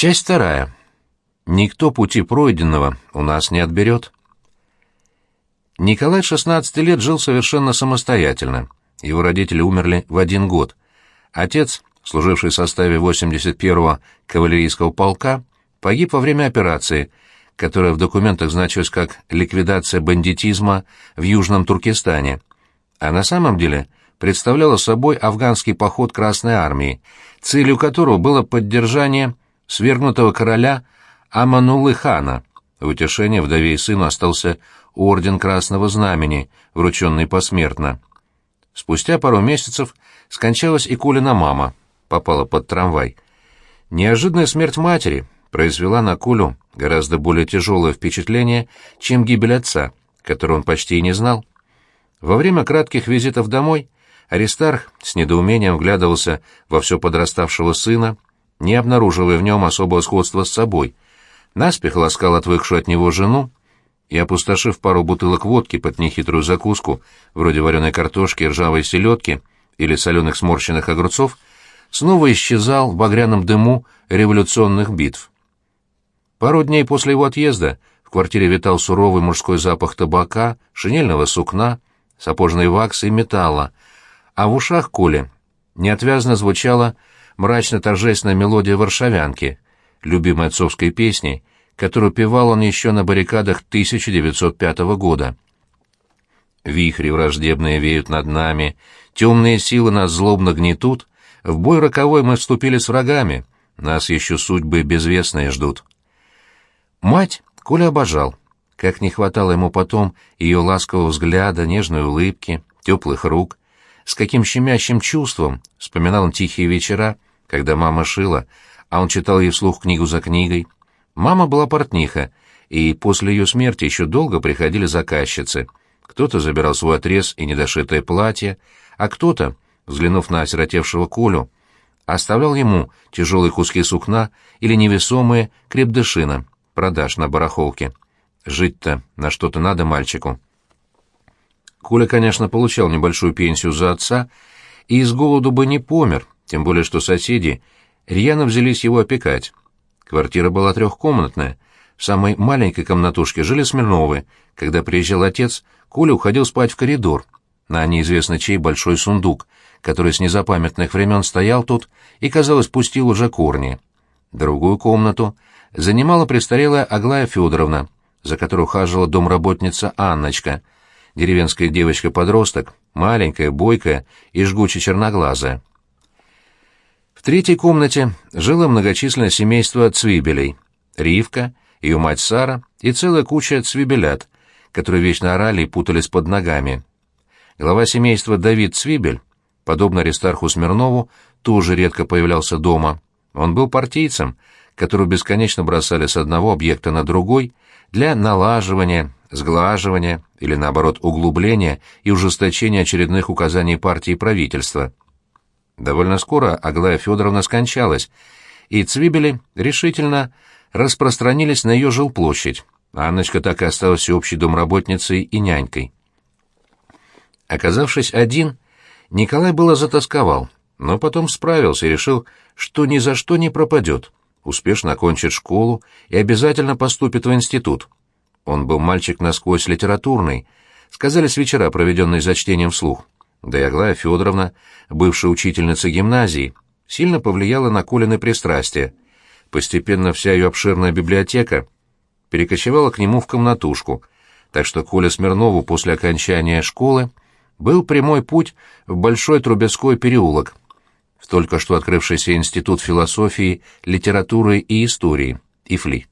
Часть вторая. Никто пути пройденного у нас не отберет. Николай 16 лет жил совершенно самостоятельно. Его родители умерли в один год. Отец, служивший в составе 81-го кавалерийского полка, погиб во время операции, которая в документах значилась как «ликвидация бандитизма в Южном Туркестане», а на самом деле представляла собой афганский поход Красной Армии, целью которого было поддержание свергнутого короля Амануллы хана. В утешение вдове и сыну остался орден Красного Знамени, врученный посмертно. Спустя пару месяцев скончалась и Колина мама, попала под трамвай. Неожиданная смерть матери произвела на Колю гораздо более тяжелое впечатление, чем гибель отца, которого он почти и не знал. Во время кратких визитов домой Аристарх с недоумением вглядывался во все подраставшего сына, не обнаруживая в нем особого сходства с собой, наспех ласкал отвыкшую от него жену и, опустошив пару бутылок водки под нехитрую закуску, вроде вареной картошки, ржавой селедки или соленых сморщенных огурцов, снова исчезал в багряном дыму революционных битв. Пару дней после его отъезда в квартире витал суровый мужской запах табака, шинельного сукна, сапожной ваксы и металла, а в ушах Коли неотвязно звучала мрачно-торжественная мелодия варшавянки, любимой отцовской песни, которую певал он еще на баррикадах 1905 года. «Вихри враждебные веют над нами, темные силы нас злобно гнетут, в бой роковой мы вступили с врагами, нас еще судьбы безвестные ждут». Мать Коля обожал. Как не хватало ему потом ее ласкового взгляда, нежной улыбки, теплых рук. С каким щемящим чувством вспоминал он тихие вечера, когда мама шила, а он читал ей вслух книгу за книгой. Мама была портниха, и после ее смерти еще долго приходили заказчицы. Кто-то забирал свой отрез и недошитое платье, а кто-то, взглянув на осиротевшего Колю, оставлял ему тяжелые куски сукна или невесомые крепдышина, продаж на барахолке. Жить-то на что-то надо мальчику. Коля, конечно, получал небольшую пенсию за отца и из голоду бы не помер, тем более что соседи рьяно взялись его опекать. Квартира была трехкомнатная. В самой маленькой комнатушке жили Смирновы. Когда приезжал отец, Коля уходил спать в коридор. На неизвестно чей большой сундук, который с незапамятных времен стоял тут и, казалось, пустил уже корни. Другую комнату занимала престарелая Аглая Федоровна, за которую ухаживала домработница Анночка, деревенская девочка-подросток, маленькая, бойкая и жгуче черноглазая. Третьей комнате жило многочисленное семейство цвибелей. Ривка, ее мать Сара и целая куча цвибелят, которые вечно орали и путались под ногами. Глава семейства Давид Цвибель, подобно Аристарху Смирнову, тоже редко появлялся дома. Он был партийцем, которого бесконечно бросали с одного объекта на другой для налаживания, сглаживания или, наоборот, углубления и ужесточения очередных указаний партии и правительства. Довольно скоро Аглая Федоровна скончалась, и Цвибели решительно распространились на ее жилплощадь, а Анночка так и осталась всеобщей домработницей и нянькой. Оказавшись один, Николай было затасковал, но потом справился и решил, что ни за что не пропадет, успешно окончит школу и обязательно поступит в институт. Он был мальчик насквозь литературный, сказали с вечера, проведенный за чтением вслух. Да и Аглая Федоровна, бывшая учительница гимназии, сильно повлияла на Колины пристрастие. Постепенно вся ее обширная библиотека перекочевала к нему в комнатушку, так что Коля Смирнову после окончания школы был прямой путь в Большой Трубецкой переулок, в только что открывшийся Институт философии, литературы и истории, ИФЛИ.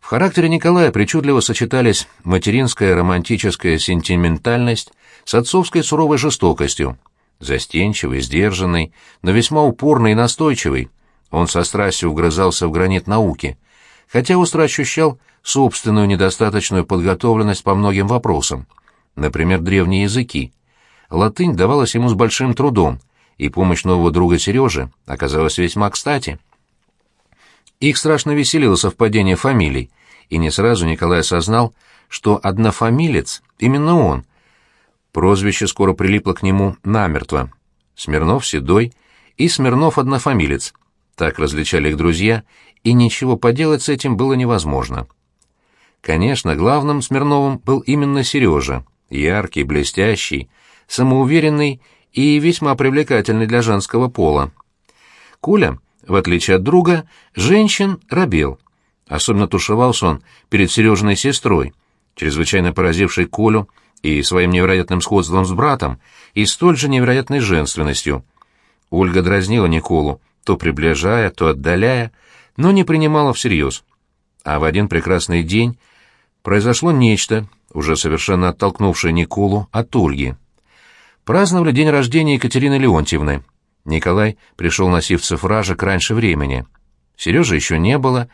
В характере Николая причудливо сочетались материнская романтическая сентиментальность с отцовской суровой жестокостью. Застенчивый, сдержанный, но весьма упорный и настойчивый, он со страстью вгрызался в гранит науки, хотя остро ощущал собственную недостаточную подготовленность по многим вопросам, например, древние языки. Латынь давалась ему с большим трудом, и помощь нового друга Сережи оказалась весьма кстати. Их страшно веселило совпадение фамилий, и не сразу Николай осознал, что однофамилец — именно он, Прозвище скоро прилипло к нему намертво. Смирнов Седой и Смирнов Однофамилец. Так различали их друзья, и ничего поделать с этим было невозможно. Конечно, главным Смирновым был именно Сережа, яркий, блестящий, самоуверенный и весьма привлекательный для женского пола. Коля, в отличие от друга, женщин робел. Особенно тушевался он перед Сережиной сестрой, чрезвычайно поразившей Колю и своим невероятным сходством с братом, и столь же невероятной женственностью. Ольга дразнила Николу, то приближая, то отдаляя, но не принимала всерьез. А в один прекрасный день произошло нечто, уже совершенно оттолкнувшее Николу от Ольги. Праздновали день рождения Екатерины Леонтьевны. Николай пришел на Сивцев ражек раньше времени. Сережи еще не было.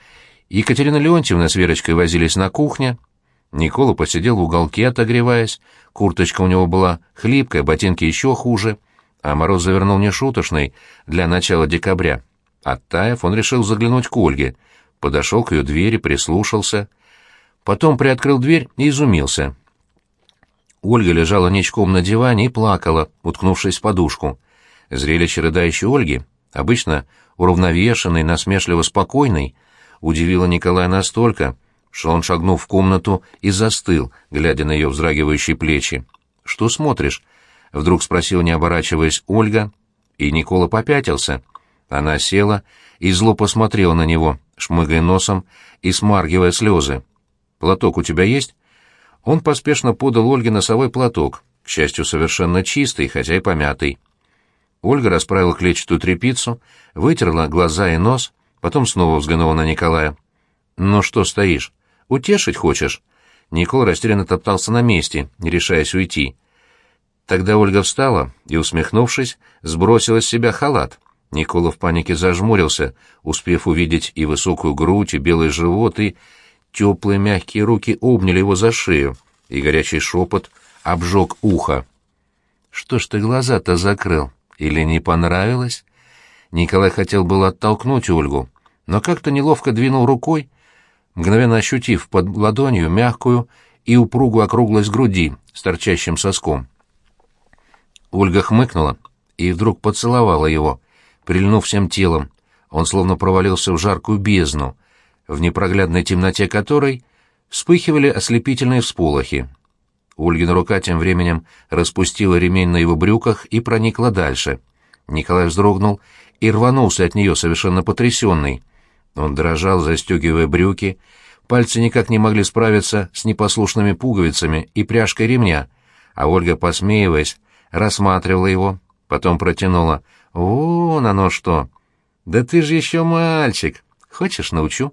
Екатерина Леонтьевна с Верочкой возились на кухне. Никола посидел в уголке, отогреваясь. Курточка у него была хлипкая, ботинки еще хуже. А мороз завернул нешуточный для начала декабря. Оттаив, он решил заглянуть к Ольге. Подошел к ее двери, прислушался. Потом приоткрыл дверь и изумился. Ольга лежала ничком на диване и плакала, уткнувшись в подушку. Зрелище рыдающей Ольги, обычно уравновешенной, насмешливо спокойной, удивило Николая настолько, что он шагнул в комнату и застыл, глядя на ее вздрагивающие плечи. «Что смотришь?» — вдруг спросил, не оборачиваясь, Ольга, и Никола попятился. Она села и зло посмотрела на него, шмыгая носом и смаргивая слезы. «Платок у тебя есть?» Он поспешно подал Ольге носовой платок, к счастью, совершенно чистый, хотя и помятый. Ольга расправила клетчатую тряпицу, вытерла глаза и нос, потом снова взглянула на Николая. «Ну что стоишь? Утешить хочешь?» Никол растерянно топтался на месте, не решаясь уйти. Тогда Ольга встала и, усмехнувшись, сбросила с себя халат. Никола в панике зажмурился, успев увидеть и высокую грудь, и белый живот, и теплые мягкие руки обняли его за шею, и горячий шепот обжег ухо. «Что ж ты глаза-то закрыл? Или не понравилось?» Николай хотел было оттолкнуть Ольгу, но как-то неловко двинул рукой, мгновенно ощутив под ладонью мягкую и упругую округлость груди с торчащим соском. Ольга хмыкнула и вдруг поцеловала его, прильнув всем телом. Он словно провалился в жаркую бездну, в непроглядной темноте которой вспыхивали ослепительные всполохи. Ольгина рука тем временем распустила ремень на его брюках и проникла дальше. Николай вздрогнул и рванулся от нее, совершенно потрясенный. Он дрожал, застегивая брюки, пальцы никак не могли справиться с непослушными пуговицами и пряжкой ремня, а Ольга, посмеиваясь, рассматривала его, потом протянула. «Вон оно что! Да ты же еще мальчик! Хочешь, научу?»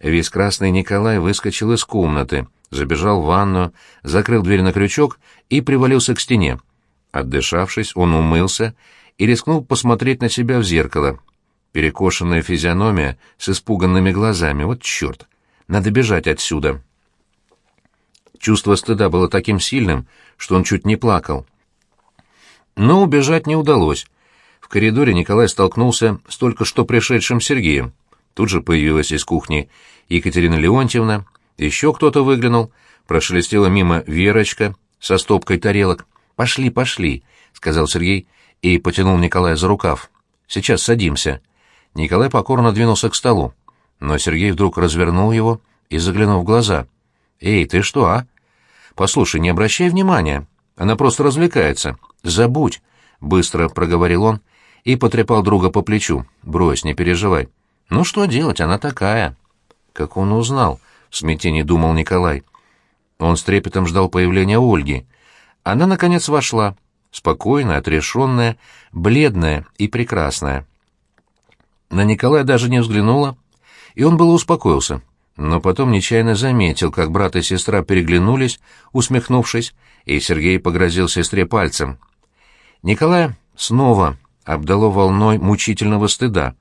Весь красный Николай выскочил из комнаты, забежал в ванную, закрыл дверь на крючок и привалился к стене. Отдышавшись, он умылся и рискнул посмотреть на себя в зеркало. Перекошенная физиономия с испуганными глазами. Вот черт! Надо бежать отсюда. Чувство стыда было таким сильным, что он чуть не плакал. Но убежать не удалось. В коридоре Николай столкнулся с только что пришедшим Сергеем. Тут же появилась из кухни Екатерина Леонтьевна, еще кто-то выглянул, прошелестела мимо Верочка со стопкой тарелок. «Пошли, пошли», — сказал Сергей и потянул Николая за рукав. «Сейчас садимся». Николай покорно двинулся к столу, но Сергей вдруг развернул его и заглянул в глаза. «Эй, ты что, а? Послушай, не обращай внимания. Она просто развлекается. Забудь», — быстро проговорил он и потрепал друга по плечу. «Брось, не переживай. Ну что делать, она такая». Как он узнал? В смятении думал Николай. Он с трепетом ждал появления Ольги. Она, наконец, вошла, спокойная, отрешенная, бледная и прекрасная. На Николая даже не взглянула, и он было успокоился, но потом нечаянно заметил, как брат и сестра переглянулись, усмехнувшись, и Сергей погрозил сестре пальцем. Николая снова обдало волной мучительного стыда,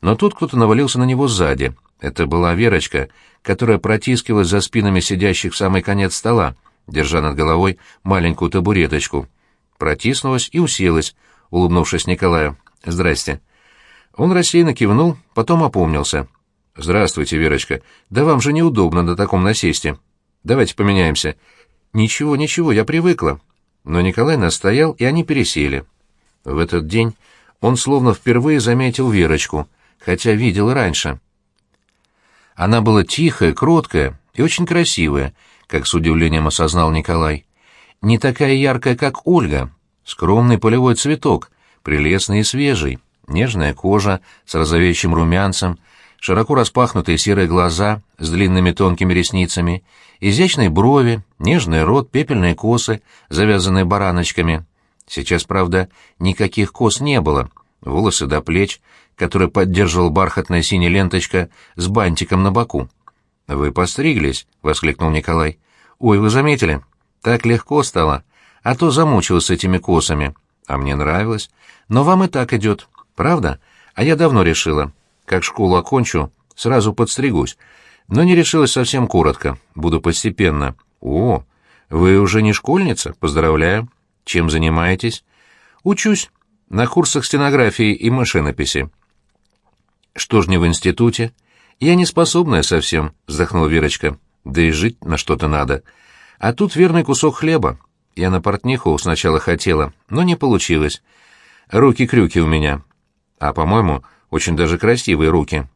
но тут кто-то навалился на него сзади — это была Верочка, которая протискивалась за спинами сидящих в самый конец стола, держа над головой маленькую табуреточку. Протиснулась и уселась, улыбнувшись Николаю. «Здрасте». Он рассеянно кивнул, потом опомнился. «Здравствуйте, Верочка. Да вам же неудобно на таком насесте. Давайте поменяемся». «Ничего, ничего, я привыкла». Но Николай настоял, и они пересели. В этот день он словно впервые заметил Верочку — хотя видел раньше. Она была тихая, кроткая и очень красивая, как с удивлением осознал Николай. Не такая яркая, как Ольга. Скромный полевой цветок, прелестный и свежий, нежная кожа с розовеющим румянцем, широко распахнутые серые глаза с длинными тонкими ресницами, изящные брови, нежный рот, пепельные косы, завязанные бараночками. Сейчас, правда, никаких кос не было, волосы до плеч, которые поддерживал бархатная синяя ленточка с бантиком на боку. «Вы постриглись?» — воскликнул Николай. «Ой, вы заметили? Так легко стало. А то замучилась этими косами. А мне нравилось. Но вам и так идет. Правда? А я давно решила. Как школу окончу, сразу подстригусь. Но не решилась совсем коротко. Буду постепенно. О, вы уже не школьница? Поздравляю. Чем занимаетесь? Учусь. На курсах стенографии и машинописи. Что ж не в институте? Я не способная совсем, вздохнула Верочка. Да и жить на что-то надо. А тут верный кусок хлеба. Я на портниху сначала хотела, но не получилось. Руки-крюки у меня. А, по-моему, очень даже красивые руки.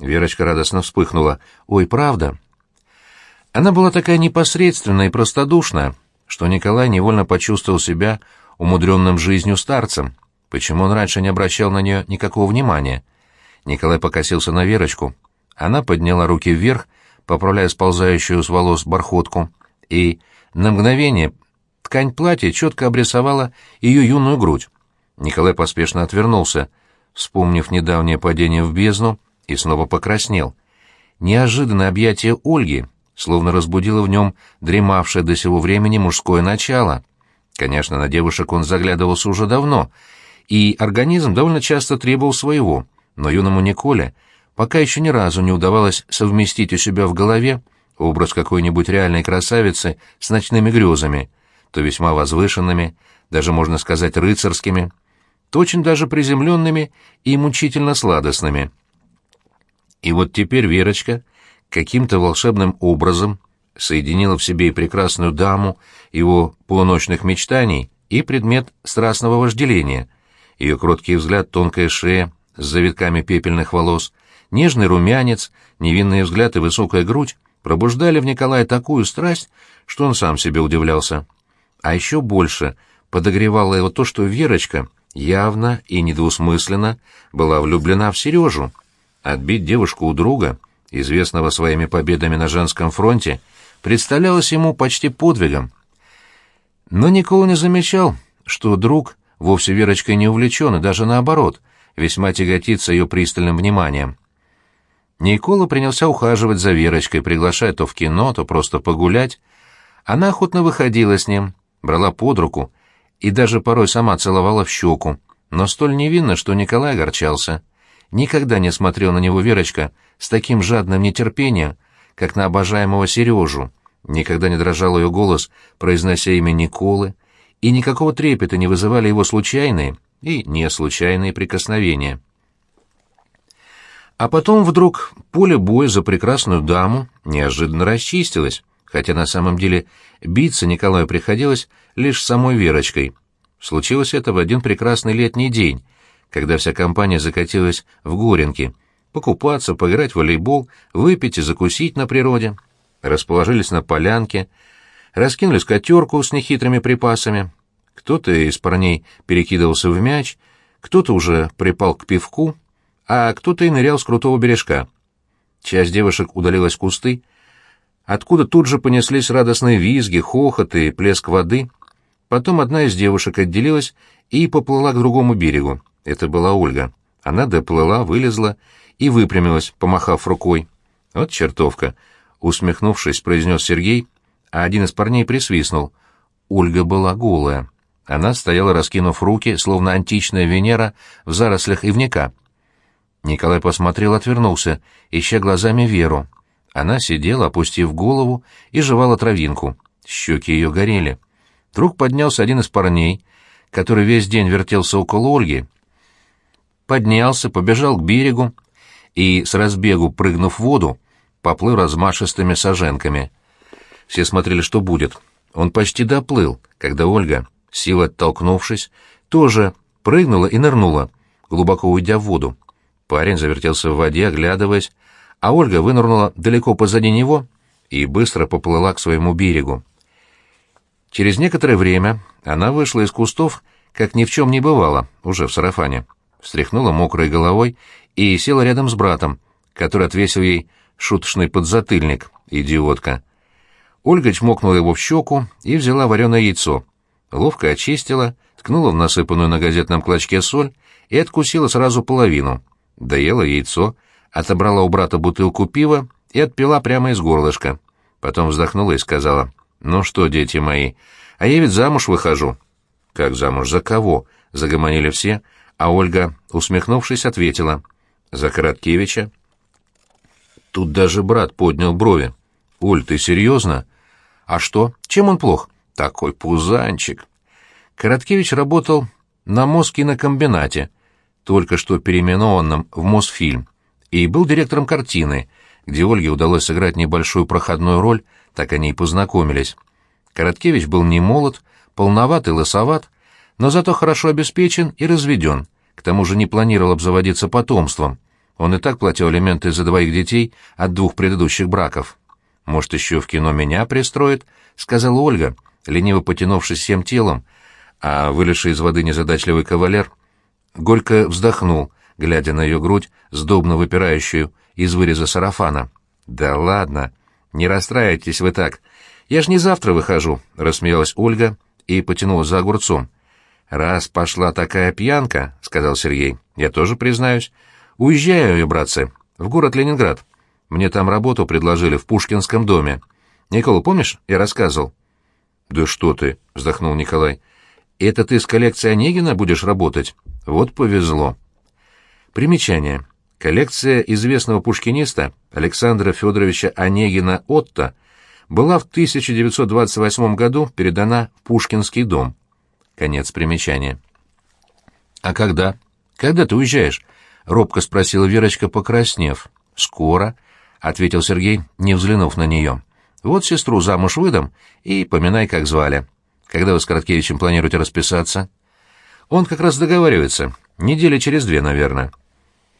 Верочка радостно вспыхнула. «Ой, правда?» Она была такая непосредственная и простодушная, что Николай невольно почувствовал себя умудренным жизнью старцем. Почему он раньше не обращал на нее никакого внимания? Николай покосился на Верочку. Она подняла руки вверх, поправляя сползающую с волос бархотку, и на мгновение ткань платья четко обрисовала ее юную грудь. Николай поспешно отвернулся, вспомнив недавнее падение в бездну, и снова покраснел. Неожиданное объятие Ольги словно разбудило в нем дремавшее до сего времени мужское начало. Конечно, на девушек он заглядывался уже давно, и организм довольно часто требовал своего, но юному Николе пока еще ни разу не удавалось совместить у себя в голове образ какой-нибудь реальной красавицы с ночными грезами, то весьма возвышенными, даже, можно сказать, рыцарскими, то очень даже приземленными и мучительно сладостными. И вот теперь Верочка каким-то волшебным образом соединила в себе и прекрасную даму, его полуночных мечтаний, и предмет страстного вожделения. Ее кроткий взгляд, тонкая шея с завитками пепельных волос, нежный румянец, невинный взгляд и высокая грудь пробуждали в Николае такую страсть, что он сам себе удивлялся. А еще больше подогревало его то, что Верочка — явно и недвусмысленно была влюблена в Сережу. Отбить девушку у друга, известного своими победами на женском фронте, представлялось ему почти подвигом. Но Никола не замечал, что друг вовсе Верочкой не увлечен, и даже наоборот, весьма тяготится ее пристальным вниманием. Никола принялся ухаживать за Верочкой, приглашая то в кино, то просто погулять. Она охотно выходила с ним, брала под руку и даже порой сама целовала в щеку, но столь невинно, что Николай огорчался. Никогда не смотрел на него Верочка с таким жадным нетерпением, как на обожаемого Сережу. Никогда не дрожал ее голос, произнося имя Николы, и никакого трепета не вызывали его случайные и не случайные прикосновения. А потом вдруг поле боя за прекрасную даму неожиданно расчистилось хотя на самом деле биться Николаю приходилось лишь самой Верочкой. Случилось это в один прекрасный летний день, когда вся компания закатилась в Горенки, покупаться, поиграть в волейбол, выпить и закусить на природе. Расположились на полянке, раскинули скатерку с нехитрыми припасами. Кто-то из парней перекидывался в мяч, кто-то уже припал к пивку, а кто-то и нырял с крутого бережка. Часть девушек удалилась в кусты, откуда тут же понеслись радостные визги, хохот и плеск воды. Потом одна из девушек отделилась и поплыла к другому берегу. Это была Ольга. Она доплыла, вылезла и выпрямилась, помахав рукой. «Вот чертовка!» — усмехнувшись, произнес Сергей, а один из парней присвистнул. Ольга была голая. Она стояла, раскинув руки, словно античная Венера в зарослях ивника. Николай посмотрел, отвернулся, ища глазами Веру. Она сидела, опустив голову, и жевала травинку. Щеки ее горели. Вдруг поднялся один из парней, который весь день вертелся около Ольги. Поднялся, побежал к берегу и, с разбегу прыгнув в воду, поплыл размашистыми саженками. Все смотрели, что будет. Он почти доплыл, когда Ольга, силой оттолкнувшись, тоже прыгнула и нырнула, глубоко уйдя в воду. Парень завертелся в воде, оглядываясь, а Ольга вынырнула далеко позади него и быстро поплыла к своему берегу. Через некоторое время она вышла из кустов, как ни в чем не бывало, уже в сарафане, встряхнула мокрой головой и села рядом с братом, который отвесил ей шуточный подзатыльник, идиотка. Ольга чмокнула его в щеку и взяла вареное яйцо. Ловко очистила, ткнула в насыпанную на газетном клочке соль и откусила сразу половину. Доела яйцо, отобрала у брата бутылку пива и отпила прямо из горлышка. Потом вздохнула и сказала, «Ну что, дети мои, а я ведь замуж выхожу». «Как замуж? За кого?» — загомонили все, а Ольга, усмехнувшись, ответила, «За Короткевича». Тут даже брат поднял брови. «Оль, ты серьезно?» «А что? Чем он плох?» «Такой пузанчик». Короткевич работал на Москинокомбинате, только что переименованном в Мосфильм, и был директором картины, где Ольге удалось сыграть небольшую проходную роль, так они и познакомились. Короткевич был не молод, полноват и лысоват, но зато хорошо обеспечен и разведен, к тому же не планировал обзаводиться потомством. Он и так платил алименты за двоих детей от двух предыдущих браков. «Может, еще в кино меня пристроит?» — сказала Ольга, лениво потянувшись всем телом, а вылезший из воды незадачливый кавалер горько вздохнул, глядя на ее грудь, сдобно выпирающую из выреза сарафана. «Да ладно, не расстраивайтесь вы так. Я ж не завтра выхожу», — рассмеялась Ольга и потянулась за огурцом. «Раз пошла такая пьянка», — сказал Сергей, — «я тоже признаюсь. Уезжаю я, братцы, в город Ленинград. Мне там работу предложили в Пушкинском доме. Никола, помнишь, я рассказывал?» «Да что ты», — вздохнул Николай. «Это ты с коллекцией Онегина будешь работать? Вот повезло». Примечание. Коллекция известного пушкиниста Александра Федоровича Онегина «Отто» была в 1928 году передана в Пушкинский дом. Конец примечания. «А когда? Когда ты уезжаешь?» — робко спросила Верочка, покраснев. «Скоро», — ответил Сергей, не взглянув на нее. «Вот сестру замуж выдам и поминай, как звали. Когда вы с Короткевичем планируете расписаться?» «Он как раз договаривается. Недели через две, наверное».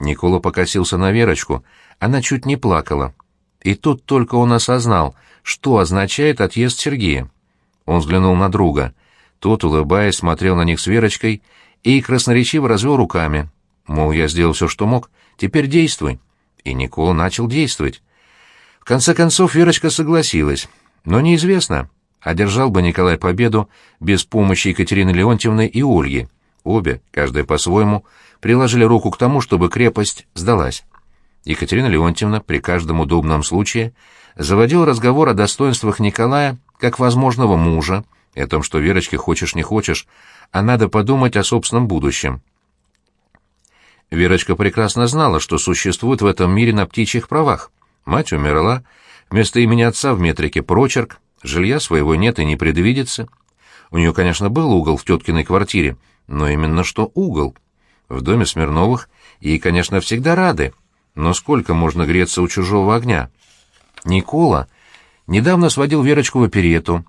Никола покосился на Верочку, она чуть не плакала. И тут только он осознал, что означает отъезд Сергея. Он взглянул на друга. Тот, улыбаясь, смотрел на них с Верочкой и красноречиво развел руками. Мол, я сделал все, что мог, теперь действуй. И Никола начал действовать. В конце концов Верочка согласилась, но неизвестно, одержал бы Николай победу без помощи Екатерины Леонтьевны и Ольги. Обе, каждая по-своему, приложили руку к тому, чтобы крепость сдалась. Екатерина Леонтьевна при каждом удобном случае заводила разговор о достоинствах Николая как возможного мужа и о том, что Верочке хочешь не хочешь, а надо подумать о собственном будущем. Верочка прекрасно знала, что существует в этом мире на птичьих правах. Мать умерла, вместо имени отца в метрике прочерк, жилья своего нет и не предвидится. У нее, конечно, был угол в теткиной квартире, но именно что угол — в доме Смирновых ей, конечно, всегда рады, но сколько можно греться у чужого огня? Никола недавно сводил Верочку в оперету,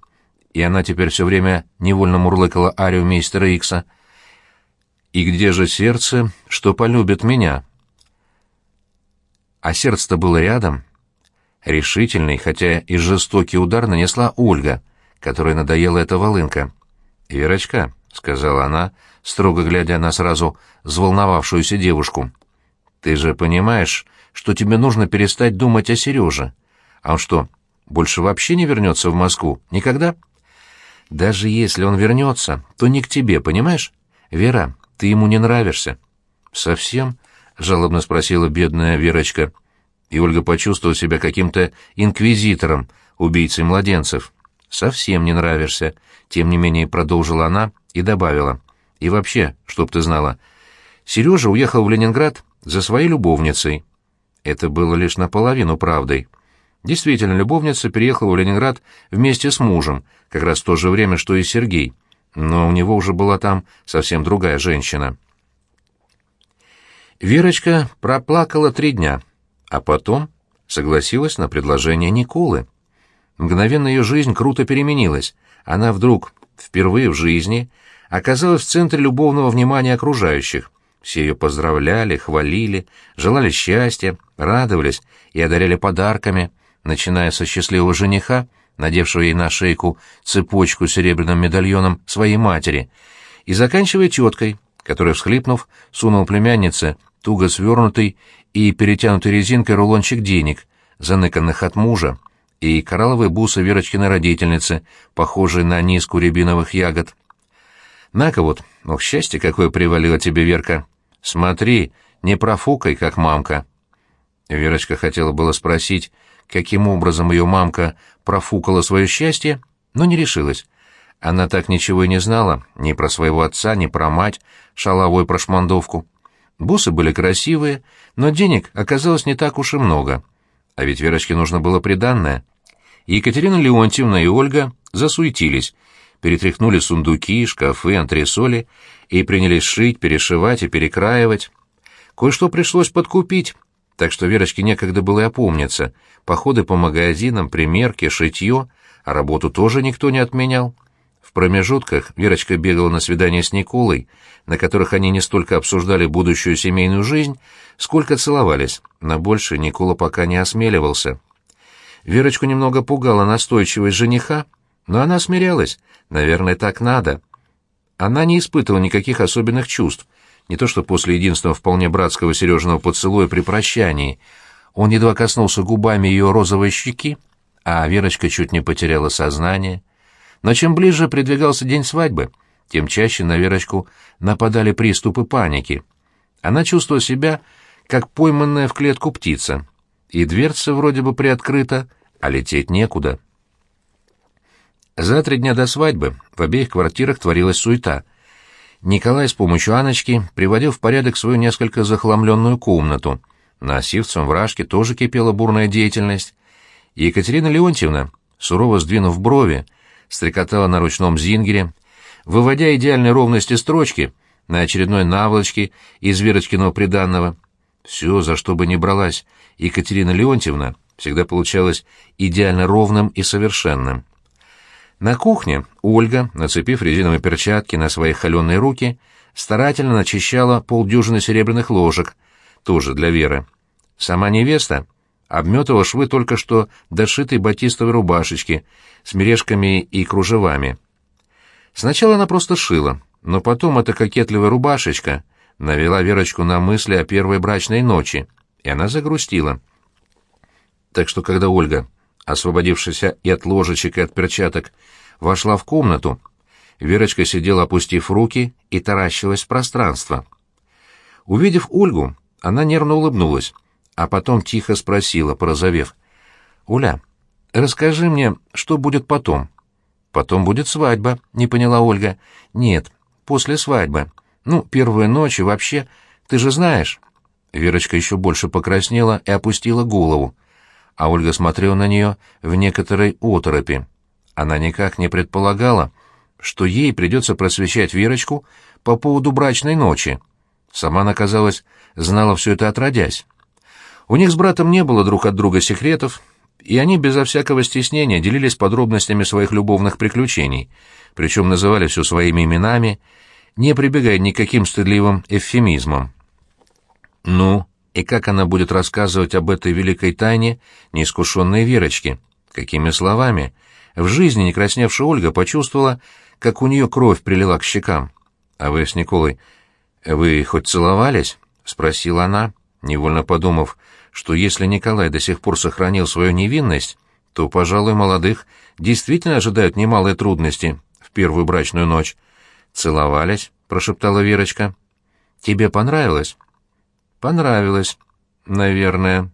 и она теперь все время невольно мурлыкала арию мистера Икса. «И где же сердце, что полюбит меня?» А сердце-то было рядом. Решительный, хотя и жестокий удар нанесла Ольга, которой надоела эта волынка. «Верочка», — сказала она, строго глядя на сразу взволновавшуюся девушку. «Ты же понимаешь, что тебе нужно перестать думать о Сереже. А он что, больше вообще не вернется в Москву? Никогда?» «Даже если он вернется, то не к тебе, понимаешь? Вера, ты ему не нравишься». «Совсем?» — жалобно спросила бедная Верочка. И Ольга почувствовала себя каким-то инквизитором, убийцей младенцев. «Совсем не нравишься», — тем не менее продолжила она и добавила. И вообще, чтоб ты знала, Сережа уехал в Ленинград за своей любовницей. Это было лишь наполовину правдой. Действительно, любовница переехала в Ленинград вместе с мужем, как раз в то же время, что и Сергей, но у него уже была там совсем другая женщина. Верочка проплакала три дня, а потом согласилась на предложение Николы. Мгновенно ее жизнь круто переменилась. Она вдруг, впервые в жизни, оказалась в центре любовного внимания окружающих, Все ее поздравляли, хвалили, желали счастья, радовались и одаряли подарками, начиная со счастливого жениха, надевшего ей на шейку цепочку с серебряным медальоном своей матери, и заканчивая теткой, которая, всхлипнув, сунула племяннице туго свернутый и перетянутый резинкой рулончик денег, заныканных от мужа, и коралловые бусы Верочкиной родительницы, похожие на низку рябиновых ягод. «На-ка вот, ох, счастье какое привалило тебе, Верка! Смотри, не профукай, как мамка!» Верочка хотела было спросить, каким образом ее мамка профукала свое счастье, но не решилась. Она так ничего и не знала, ни про своего отца, ни про мать, шаловой прошмандовку. Бусы были красивые, но денег оказалось не так уж и много. А ведь Верочке нужно было приданное. Екатерина Леонтьевна и Ольга засуетились, перетряхнули сундуки, шкафы, антресоли и принялись шить, перешивать и перекраивать. Кое-что пришлось подкупить, так что Верочке некогда было и опомниться. Походы по магазинам, примерки, шитье, а работу тоже никто не отменял. В промежутках Верочка бегала на свидания с Николой, на которых они не столько обсуждали будущую семейную жизнь, сколько целовались. На больше Никола пока не осмеливался. Верочку немного пугала настойчивость жениха, но она смирялась. Наверное, так надо. Она не испытывала никаких особенных чувств. Не то что после единственного вполне братского Сережиного поцелуя при прощании. Он едва коснулся губами ее розовой щеки, а Верочка чуть не потеряла сознание. Но чем ближе придвигался день свадьбы, тем чаще на Верочку нападали приступы паники. Она чувствовала себя, как пойманная в клетку птица и дверца вроде бы приоткрыта, а лететь некуда. За три дня до свадьбы в обеих квартирах творилась суета. Николай с помощью Аночки приводил в порядок свою несколько захламленную комнату. На Сивцем вражке тоже кипела бурная деятельность. Екатерина Леонтьевна, сурово сдвинув брови, стрекотала на ручном зингере, выводя идеальной ровности строчки на очередной наволочке из Верочкиного приданного. Все, за что бы ни бралась Екатерина Леонтьевна, всегда получалось идеально ровным и совершенным. На кухне Ольга, нацепив резиновые перчатки на свои холеные руки, старательно начищала полдюжины серебряных ложек, тоже для Веры. Сама невеста обметывала швы только что дошитой батистовой рубашечки с мережками и кружевами. Сначала она просто шила, но потом эта кокетливая рубашечка навела Верочку на мысли о первой брачной ночи, и она загрустила. Так что, когда Ольга, освободившаяся и от ложечек, и от перчаток, вошла в комнату, Верочка сидела, опустив руки, и таращилась в пространство. Увидев Ольгу, она нервно улыбнулась, а потом тихо спросила, порозовев, «Уля, расскажи мне, что будет потом?» «Потом будет свадьба», — не поняла Ольга. «Нет, после свадьбы. Ну, первая ночь и вообще, ты же знаешь...» Верочка еще больше покраснела и опустила голову, а Ольга смотрела на нее в некоторой оторопи. Она никак не предполагала, что ей придется просвещать Верочку по поводу брачной ночи. Сама она, казалось, знала все это отродясь. У них с братом не было друг от друга секретов, и они безо всякого стеснения делились подробностями своих любовных приключений, причем называли все своими именами — не прибегая никаким стыдливым эвфемизмам. Ну, и как она будет рассказывать об этой великой тайне неискушенной Верочке? Какими словами? В жизни не красневшая Ольга почувствовала, как у нее кровь прилила к щекам. «А вы с Николой, вы хоть целовались?» — спросила она, невольно подумав, что если Николай до сих пор сохранил свою невинность, то, пожалуй, молодых действительно ожидают немалые трудности в первую брачную ночь. «Целовались?» — прошептала Верочка. «Тебе понравилось?» «Понравилось, наверное».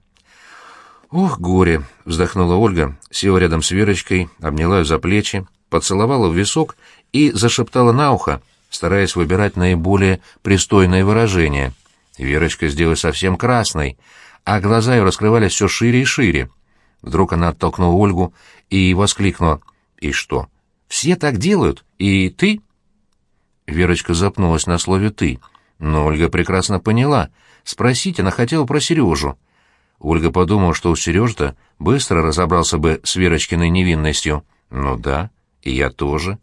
«Ох, горе!» — вздохнула Ольга, села рядом с Верочкой, обняла ее за плечи, поцеловала в висок и зашептала на ухо, стараясь выбирать наиболее пристойное выражение. Верочка сделалась совсем красной, а глаза ее раскрывались все шире и шире. Вдруг она оттолкнула Ольгу и воскликнула. «И что? Все так делают? И ты?» Верочка запнулась на слове «ты», но Ольга прекрасно поняла. Спросить она хотела про Сережу. Ольга подумала, что у Сережа быстро разобрался бы с Верочкиной невинностью. «Ну да, и я тоже».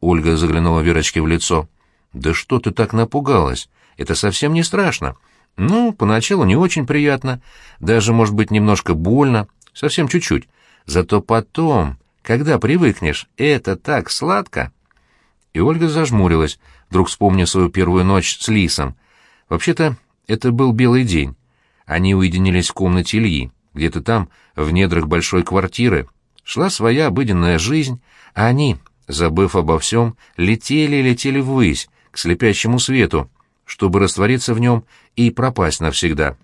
Ольга заглянула Верочке в лицо. «Да что ты так напугалась? это совсем не страшно. Ну, поначалу не очень приятно, даже, может быть, немножко больно, совсем чуть-чуть. Зато потом, когда привыкнешь, это так сладко. И Ольга зажмурилась, вдруг вспомнив свою первую ночь с Лисом. Вообще-то, это был белый день. Они уединились в комнате Ильи, где-то там, в недрах большой квартиры. Шла своя обыденная жизнь, а они, забыв обо всем, летели и летели ввысь, к слепящему свету, чтобы раствориться в нем и пропасть навсегда.